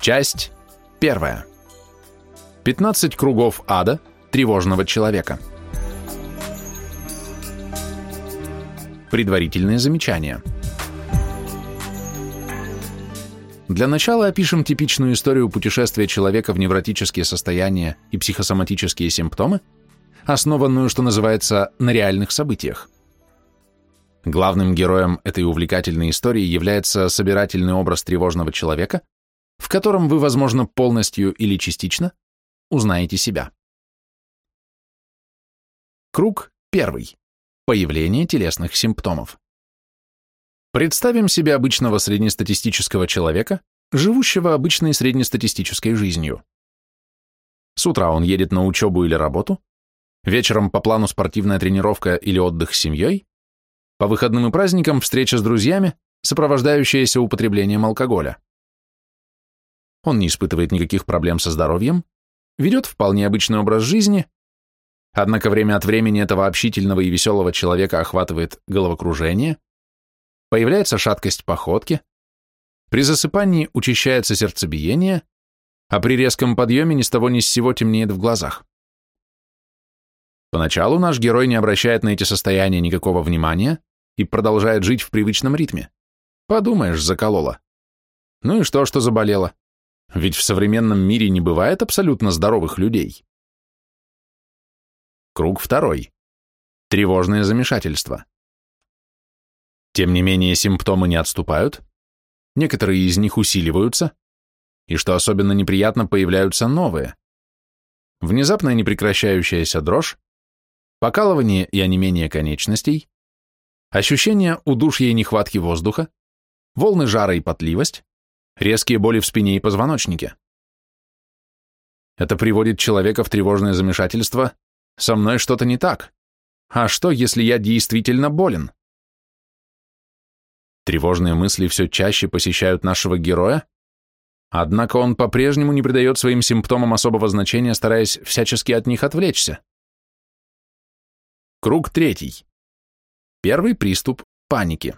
Часть первая. 15 кругов ада тревожного человека. Предварительные замечания. Для начала опишем типичную историю путешествия человека в невротические состояния и психосоматические симптомы, основанную, что называется, на реальных событиях. Главным героем этой увлекательной истории является собирательный образ тревожного человека, в котором вы, возможно, полностью или частично узнаете себя. Круг первый. Появление телесных симптомов. Представим себе обычного среднестатистического человека, живущего обычной среднестатистической жизнью. С утра он едет на учебу или работу, вечером по плану спортивная тренировка или отдых с семьей, по выходным и праздникам встреча с друзьями, сопровождающаяся употреблением алкоголя. Он не испытывает никаких проблем со здоровьем, ведет вполне обычный образ жизни, однако время от времени этого общительного и веселого человека охватывает головокружение, появляется шаткость походки, при засыпании учащается сердцебиение, а при резком подъеме ни с того ни с сего темнеет в глазах. Поначалу наш герой не обращает на эти состояния никакого внимания и продолжает жить в привычном ритме. Подумаешь, заколола. Ну и что, что заболела? Ведь в современном мире не бывает абсолютно здоровых людей. Круг второй. Тревожное замешательство. Тем не менее, симптомы не отступают, некоторые из них усиливаются, и, что особенно неприятно, появляются новые. Внезапная непрекращающаяся дрожь, покалывание и онемение конечностей, ощущение удушья и нехватки воздуха, волны жара и потливость, резкие боли в спине и позвоночнике. Это приводит человека в тревожное замешательство «со мной что-то не так». А что, если я действительно болен? Тревожные мысли все чаще посещают нашего героя, однако он по-прежнему не придает своим симптомам особого значения, стараясь всячески от них отвлечься. Круг третий. Первый приступ паники.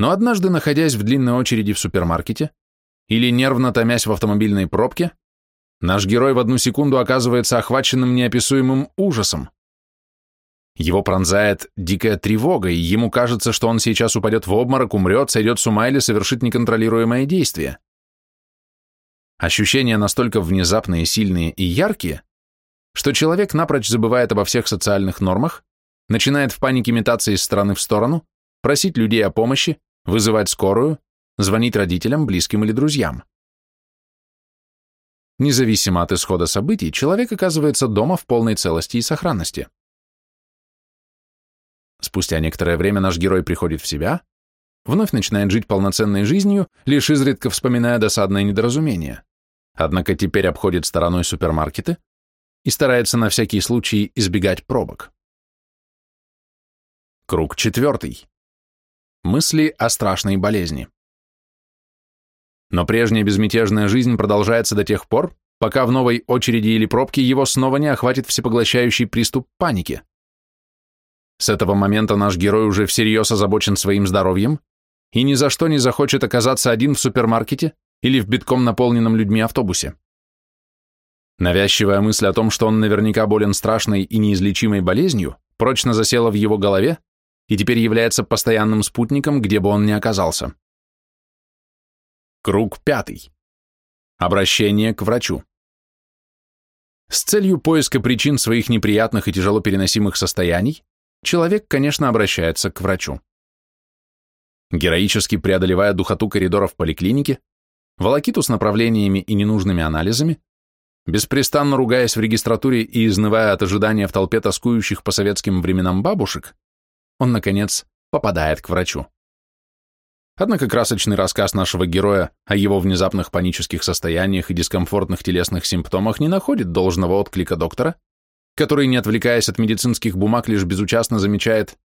Но однажды, находясь в длинной очереди в супермаркете или нервно томясь в автомобильной пробке, наш герой в одну секунду оказывается охваченным неописуемым ужасом. Его пронзает дикая тревога, и ему кажется, что он сейчас упадет в обморок, умрет, сойдет с ума или совершит неконтролируемое действие. Ощущения настолько внезапные, сильные и яркие, что человек напрочь забывает обо всех социальных нормах, начинает в панике метаться из стороны в сторону, просить людей о помощи, вызывать скорую, звонить родителям, близким или друзьям. Независимо от исхода событий, человек оказывается дома в полной целости и сохранности. Спустя некоторое время наш герой приходит в себя, вновь начинает жить полноценной жизнью, лишь изредка вспоминая досадное недоразумение. Однако теперь обходит стороной супермаркеты и старается на всякий случай избегать пробок. Круг четвертый. Мысли о страшной болезни. Но прежняя безмятежная жизнь продолжается до тех пор, пока в новой очереди или пробке его снова не охватит всепоглощающий приступ паники. С этого момента наш герой уже всерьез озабочен своим здоровьем и ни за что не захочет оказаться один в супермаркете или в битком наполненном людьми автобусе. Навязчивая мысль о том, что он наверняка болен страшной и неизлечимой болезнью, прочно засела в его голове и теперь является постоянным спутником, где бы он ни оказался. Круг пятый. Обращение к врачу. С целью поиска причин своих неприятных и тяжело переносимых состояний человек, конечно, обращается к врачу. Героически преодолевая духоту коридоров поликлиники, волокиту с направлениями и ненужными анализами, беспрестанно ругаясь в регистратуре и изнывая от ожидания в толпе тоскующих по советским временам бабушек, он, наконец, попадает к врачу. Однако красочный рассказ нашего героя о его внезапных панических состояниях и дискомфортных телесных симптомах не находит должного отклика доктора, который, не отвлекаясь от медицинских бумаг, лишь безучастно замечает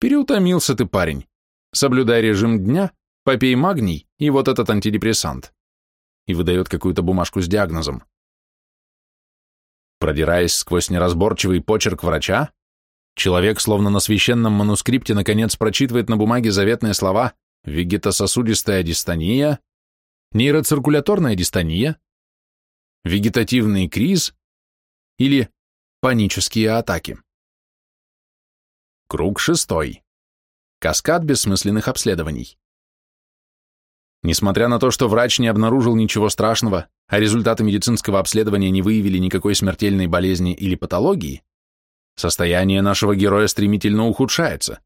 «Переутомился ты, парень. Соблюдай режим дня, попей магний и вот этот антидепрессант». И выдает какую-то бумажку с диагнозом. Продираясь сквозь неразборчивый почерк врача, человек, словно на священном манускрипте, наконец прочитывает на бумаге заветные слова «вегетососудистая дистония», нейроциркуляторная дистония, вегетативный криз или панические атаки. Круг шестой. Каскад бессмысленных обследований. Несмотря на то, что врач не обнаружил ничего страшного, а результаты медицинского обследования не выявили никакой смертельной болезни или патологии, состояние нашего героя стремительно ухудшается.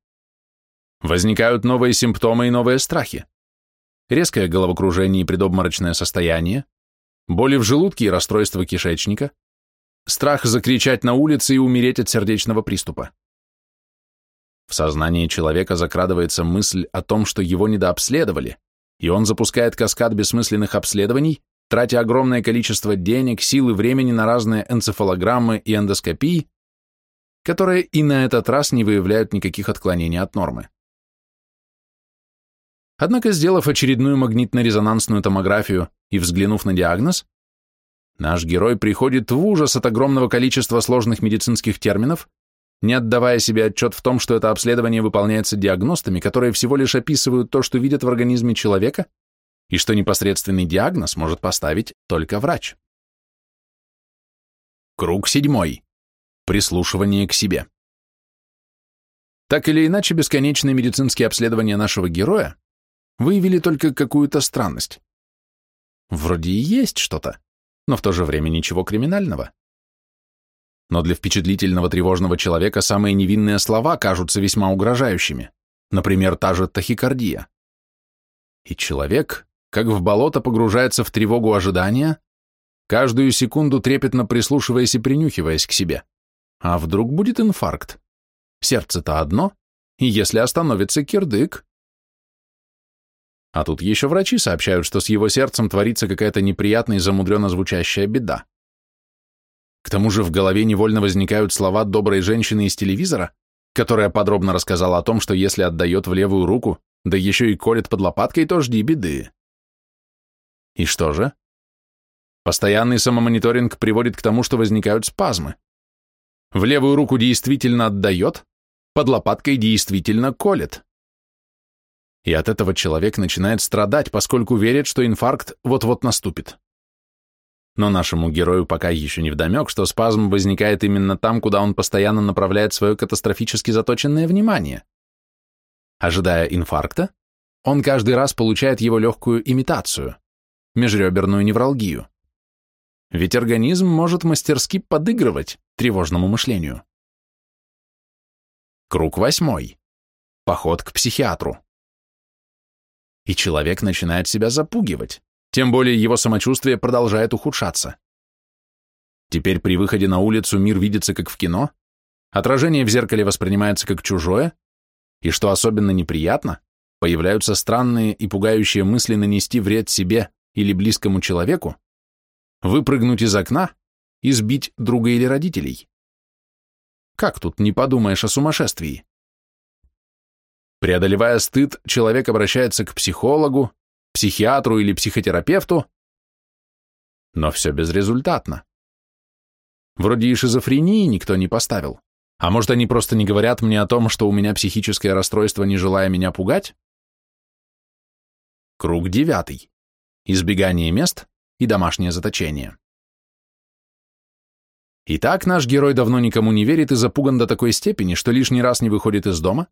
Возникают новые симптомы и новые страхи. Резкое головокружение и предобморочное состояние, боли в желудке и расстройство кишечника, страх закричать на улице и умереть от сердечного приступа. В сознании человека закрадывается мысль о том, что его недообследовали, и он запускает каскад бессмысленных обследований, тратя огромное количество денег, сил и времени на разные энцефалограммы и эндоскопии, которые и на этот раз не выявляют никаких отклонений от нормы. Однако, сделав очередную магнитно-резонансную томографию и взглянув на диагноз, наш герой приходит в ужас от огромного количества сложных медицинских терминов, не отдавая себе отчет в том, что это обследование выполняется диагностами, которые всего лишь описывают то, что видят в организме человека, и что непосредственный диагноз может поставить только врач. Круг седьмой. Прислушивание к себе. Так или иначе, бесконечные медицинские обследования нашего героя выявили только какую-то странность. Вроде и есть что-то, но в то же время ничего криминального но для впечатлительного тревожного человека самые невинные слова кажутся весьма угрожающими, например, та же тахикардия. И человек, как в болото, погружается в тревогу ожидания, каждую секунду трепетно прислушиваясь и принюхиваясь к себе. А вдруг будет инфаркт? Сердце-то одно, и если остановится кирдык? А тут еще врачи сообщают, что с его сердцем творится какая-то неприятная и замудренно звучащая беда. К тому же в голове невольно возникают слова доброй женщины из телевизора, которая подробно рассказала о том, что если отдает в левую руку, да еще и колет под лопаткой, то жди беды. И что же? Постоянный самомониторинг приводит к тому, что возникают спазмы. В левую руку действительно отдает, под лопаткой действительно колет. И от этого человек начинает страдать, поскольку верит, что инфаркт вот-вот наступит. Но нашему герою пока еще не вдомек, что спазм возникает именно там, куда он постоянно направляет свое катастрофически заточенное внимание. Ожидая инфаркта, он каждый раз получает его легкую имитацию, межреберную невралгию. Ведь организм может мастерски подыгрывать тревожному мышлению. Круг восьмой. Поход к психиатру. И человек начинает себя запугивать тем более его самочувствие продолжает ухудшаться. Теперь при выходе на улицу мир видится как в кино, отражение в зеркале воспринимается как чужое, и, что особенно неприятно, появляются странные и пугающие мысли нанести вред себе или близкому человеку, выпрыгнуть из окна и сбить друга или родителей. Как тут не подумаешь о сумасшествии? Преодолевая стыд, человек обращается к психологу, психиатру или психотерапевту, но все безрезультатно. Вроде и шизофрении никто не поставил. А может, они просто не говорят мне о том, что у меня психическое расстройство, не желая меня пугать? Круг девятый. Избегание мест и домашнее заточение. Итак, наш герой давно никому не верит и запуган до такой степени, что лишний раз не выходит из дома,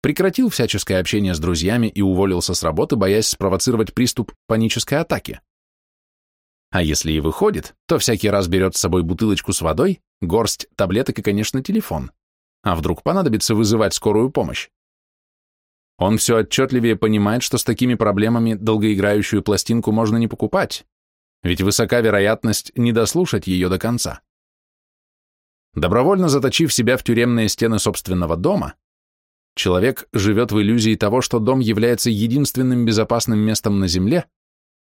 прекратил всяческое общение с друзьями и уволился с работы, боясь спровоцировать приступ панической атаки. А если и выходит, то всякий раз берет с собой бутылочку с водой, горсть таблеток и, конечно, телефон. А вдруг понадобится вызывать скорую помощь? Он все отчетливее понимает, что с такими проблемами долгоиграющую пластинку можно не покупать, ведь высока вероятность не дослушать ее до конца. Добровольно заточив себя в тюремные стены собственного дома, Человек живет в иллюзии того, что дом является единственным безопасным местом на Земле,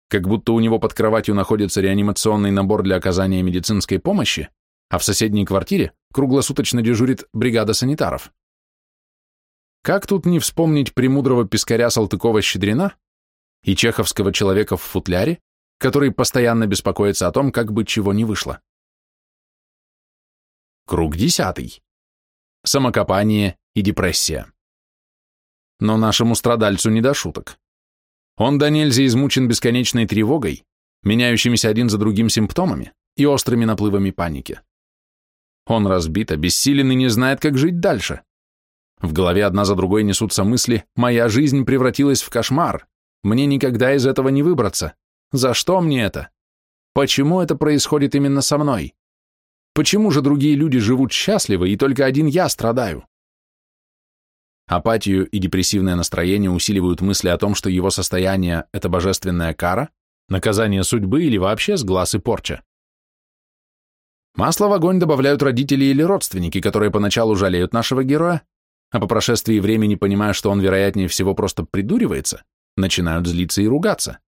как будто у него под кроватью находится реанимационный набор для оказания медицинской помощи, а в соседней квартире круглосуточно дежурит бригада санитаров. Как тут не вспомнить премудрого пескаря Салтыкова-Щедрина и чеховского человека в футляре, который постоянно беспокоится о том, как бы чего не вышло. Круг десятый. Самокопание и депрессия. Но нашему страдальцу не до шуток. Он до нельзя измучен бесконечной тревогой, меняющимися один за другим симптомами и острыми наплывами паники. Он разбит, обессилен и не знает, как жить дальше. В голове одна за другой несутся мысли «Моя жизнь превратилась в кошмар. Мне никогда из этого не выбраться. За что мне это? Почему это происходит именно со мной? Почему же другие люди живут счастливо, и только один я страдаю?» Апатию и депрессивное настроение усиливают мысли о том, что его состояние – это божественная кара, наказание судьбы или вообще сглаз и порча. Масло в огонь добавляют родители или родственники, которые поначалу жалеют нашего героя, а по прошествии времени, понимая, что он, вероятнее всего, просто придуривается, начинают злиться и ругаться.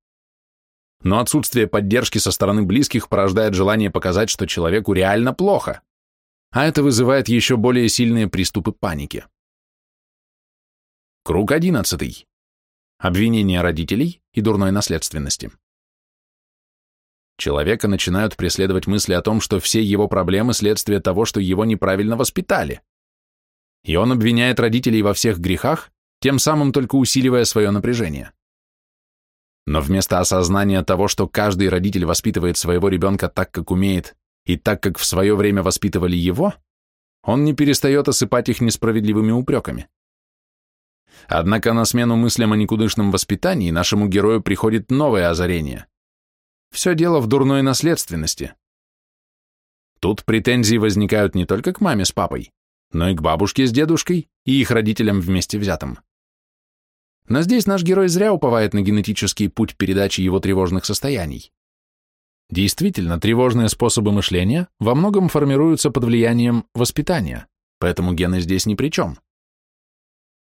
Но отсутствие поддержки со стороны близких порождает желание показать, что человеку реально плохо, а это вызывает еще более сильные приступы паники. Круг одиннадцатый. Обвинение родителей и дурной наследственности. Человека начинают преследовать мысли о том, что все его проблемы – следствие того, что его неправильно воспитали. И он обвиняет родителей во всех грехах, тем самым только усиливая свое напряжение. Но вместо осознания того, что каждый родитель воспитывает своего ребенка так, как умеет, и так, как в свое время воспитывали его, он не перестает осыпать их несправедливыми упреками. Однако на смену мыслям о никудышном воспитании нашему герою приходит новое озарение. Все дело в дурной наследственности. Тут претензии возникают не только к маме с папой, но и к бабушке с дедушкой и их родителям вместе взятым. Но здесь наш герой зря уповает на генетический путь передачи его тревожных состояний. Действительно, тревожные способы мышления во многом формируются под влиянием воспитания, поэтому гены здесь ни при чем.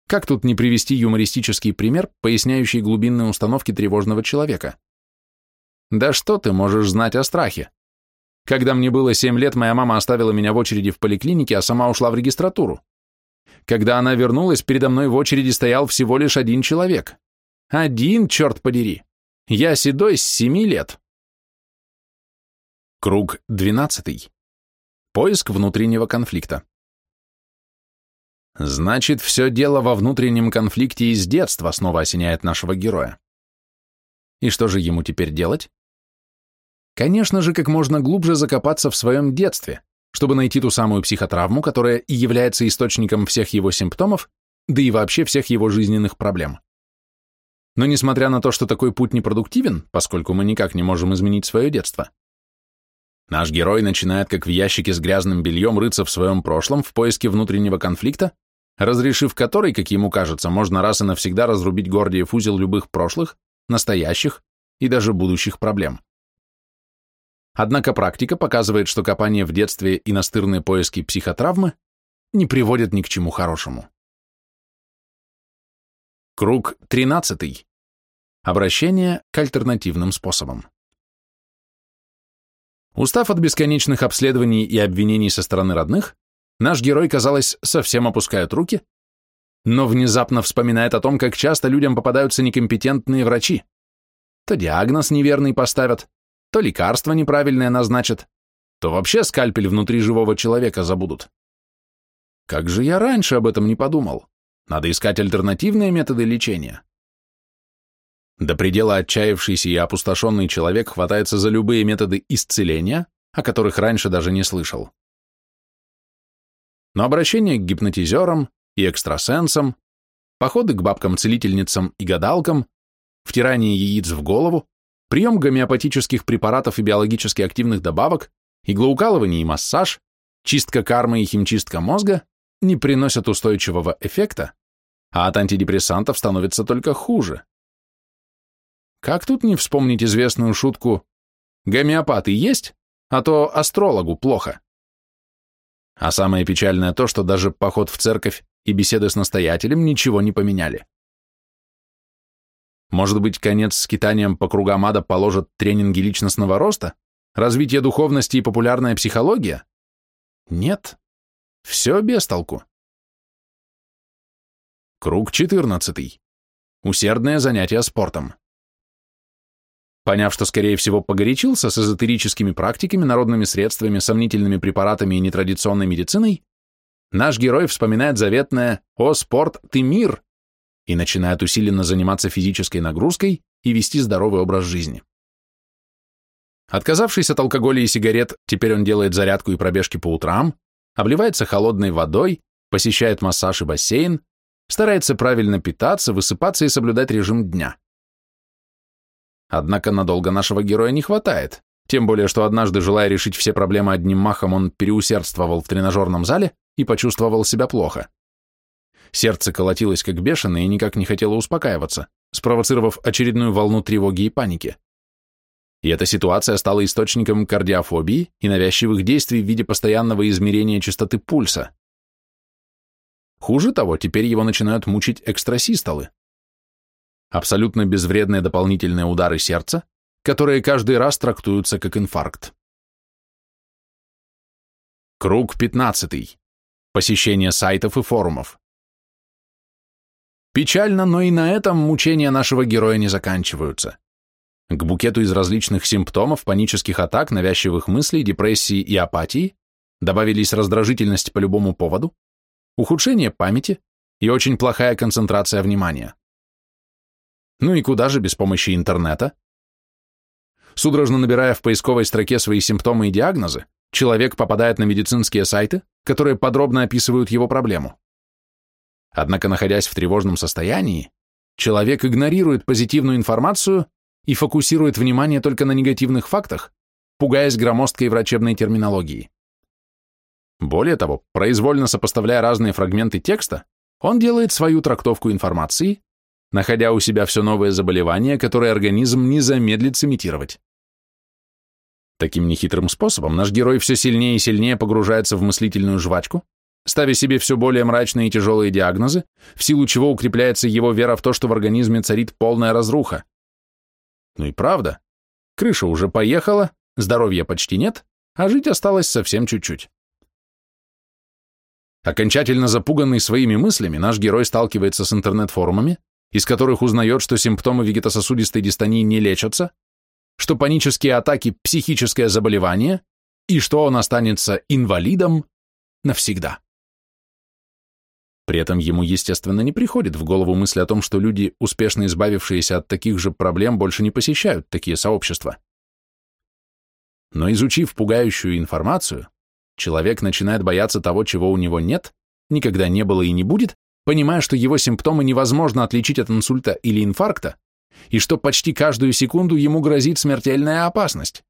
Как тут не привести юмористический пример, поясняющий глубинные установки тревожного человека? Да что ты можешь знать о страхе? Когда мне было 7 лет, моя мама оставила меня в очереди в поликлинике, а сама ушла в регистратуру. Когда она вернулась, передо мной в очереди стоял всего лишь один человек. Один, черт подери. Я седой с 7 лет. Круг 12. Поиск внутреннего конфликта. Значит, все дело во внутреннем конфликте из детства снова осеняет нашего героя. И что же ему теперь делать? Конечно же, как можно глубже закопаться в своем детстве, чтобы найти ту самую психотравму, которая и является источником всех его симптомов, да и вообще всех его жизненных проблем. Но несмотря на то, что такой путь непродуктивен, поскольку мы никак не можем изменить свое детство, наш герой начинает как в ящике с грязным бельем рыться в своем прошлом в поиске внутреннего конфликта разрешив который, как ему кажется, можно раз и навсегда разрубить Гордиев узел любых прошлых, настоящих и даже будущих проблем. Однако практика показывает, что копание в детстве и настырные поиски психотравмы не приводят ни к чему хорошему. Круг 13. Обращение к альтернативным способам. Устав от бесконечных обследований и обвинений со стороны родных, Наш герой, казалось, совсем опускает руки, но внезапно вспоминает о том, как часто людям попадаются некомпетентные врачи. То диагноз неверный поставят, то лекарство неправильное назначат, то вообще скальпель внутри живого человека забудут. Как же я раньше об этом не подумал? Надо искать альтернативные методы лечения. До предела отчаявшийся и опустошенный человек хватается за любые методы исцеления, о которых раньше даже не слышал но обращение к гипнотизерам и экстрасенсам, походы к бабкам-целительницам и гадалкам, втирание яиц в голову, прием гомеопатических препаратов и биологически активных добавок, иглоукалывание и массаж, чистка кармы и химчистка мозга не приносят устойчивого эффекта, а от антидепрессантов становится только хуже. Как тут не вспомнить известную шутку «Гомеопаты есть, а то астрологу плохо». А самое печальное то, что даже поход в церковь и беседы с настоятелем ничего не поменяли. Может быть, конец скитаниям по кругам ада положат тренинги личностного роста, развитие духовности и популярная психология? Нет, все без толку. Круг 14. Усердное занятие спортом. Поняв, что, скорее всего, погорячился с эзотерическими практиками, народными средствами, сомнительными препаратами и нетрадиционной медициной, наш герой вспоминает заветное «О, спорт, ты мир!» И начинает усиленно заниматься физической нагрузкой и вести здоровый образ жизни. Отказавшись от алкоголя и сигарет, теперь он делает зарядку и пробежки по утрам, обливается холодной водой, посещает массаж и бассейн, старается правильно питаться, высыпаться и соблюдать режим дня. Однако надолго нашего героя не хватает, тем более, что однажды, желая решить все проблемы одним махом, он переусердствовал в тренажерном зале и почувствовал себя плохо. Сердце колотилось как бешеное и никак не хотело успокаиваться, спровоцировав очередную волну тревоги и паники. И эта ситуация стала источником кардиофобии и навязчивых действий в виде постоянного измерения частоты пульса. Хуже того, теперь его начинают мучить экстрасистолы. Абсолютно безвредные дополнительные удары сердца, которые каждый раз трактуются как инфаркт. Круг 15. Посещение сайтов и форумов. Печально, но и на этом мучения нашего героя не заканчиваются. К букету из различных симптомов, панических атак, навязчивых мыслей, депрессии и апатии добавились раздражительность по любому поводу, ухудшение памяти и очень плохая концентрация внимания. Ну и куда же без помощи интернета? Судорожно набирая в поисковой строке свои симптомы и диагнозы, человек попадает на медицинские сайты, которые подробно описывают его проблему. Однако, находясь в тревожном состоянии, человек игнорирует позитивную информацию и фокусирует внимание только на негативных фактах, пугаясь громоздкой врачебной терминологии. Более того, произвольно сопоставляя разные фрагменты текста, он делает свою трактовку информации, находя у себя все новые заболевания, которые организм не замедлит сымитировать. Таким нехитрым способом наш герой все сильнее и сильнее погружается в мыслительную жвачку, ставя себе все более мрачные и тяжелые диагнозы, в силу чего укрепляется его вера в то, что в организме царит полная разруха. Ну и правда, крыша уже поехала, здоровья почти нет, а жить осталось совсем чуть-чуть. Окончательно запуганный своими мыслями, наш герой сталкивается с интернет-форумами, из которых узнает, что симптомы вегетососудистой дистонии не лечатся, что панические атаки – психическое заболевание и что он останется инвалидом навсегда. При этом ему, естественно, не приходит в голову мысль о том, что люди, успешно избавившиеся от таких же проблем, больше не посещают такие сообщества. Но изучив пугающую информацию, человек начинает бояться того, чего у него нет, никогда не было и не будет, понимая, что его симптомы невозможно отличить от инсульта или инфаркта, и что почти каждую секунду ему грозит смертельная опасность.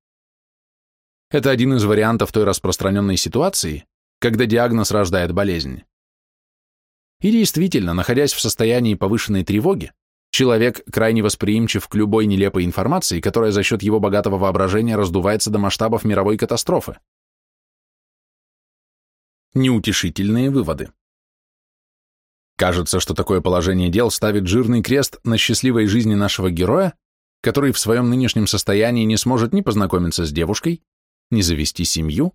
Это один из вариантов той распространенной ситуации, когда диагноз рождает болезнь. И действительно, находясь в состоянии повышенной тревоги, человек крайне восприимчив к любой нелепой информации, которая за счет его богатого воображения раздувается до масштабов мировой катастрофы. Неутешительные выводы. Кажется, что такое положение дел ставит жирный крест на счастливой жизни нашего героя, который в своем нынешнем состоянии не сможет ни познакомиться с девушкой, ни завести семью,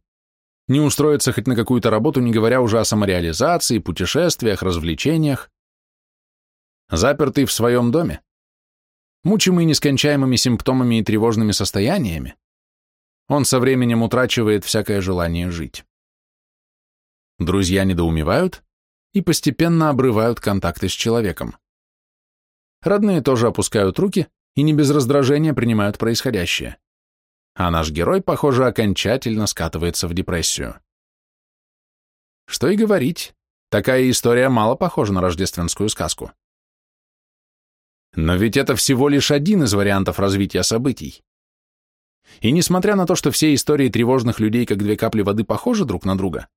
ни устроиться хоть на какую-то работу, не говоря уже о самореализации, путешествиях, развлечениях. Запертый в своем доме, мучимый нескончаемыми симптомами и тревожными состояниями, он со временем утрачивает всякое желание жить. Друзья недоумевают, и постепенно обрывают контакты с человеком. Родные тоже опускают руки и не без раздражения принимают происходящее. А наш герой, похоже, окончательно скатывается в депрессию. Что и говорить, такая история мало похожа на рождественскую сказку. Но ведь это всего лишь один из вариантов развития событий. И несмотря на то, что все истории тревожных людей как две капли воды похожи друг на друга,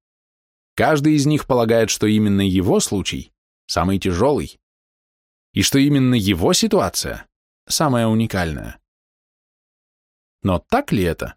Каждый из них полагает, что именно его случай самый тяжелый, и что именно его ситуация самая уникальная. Но так ли это?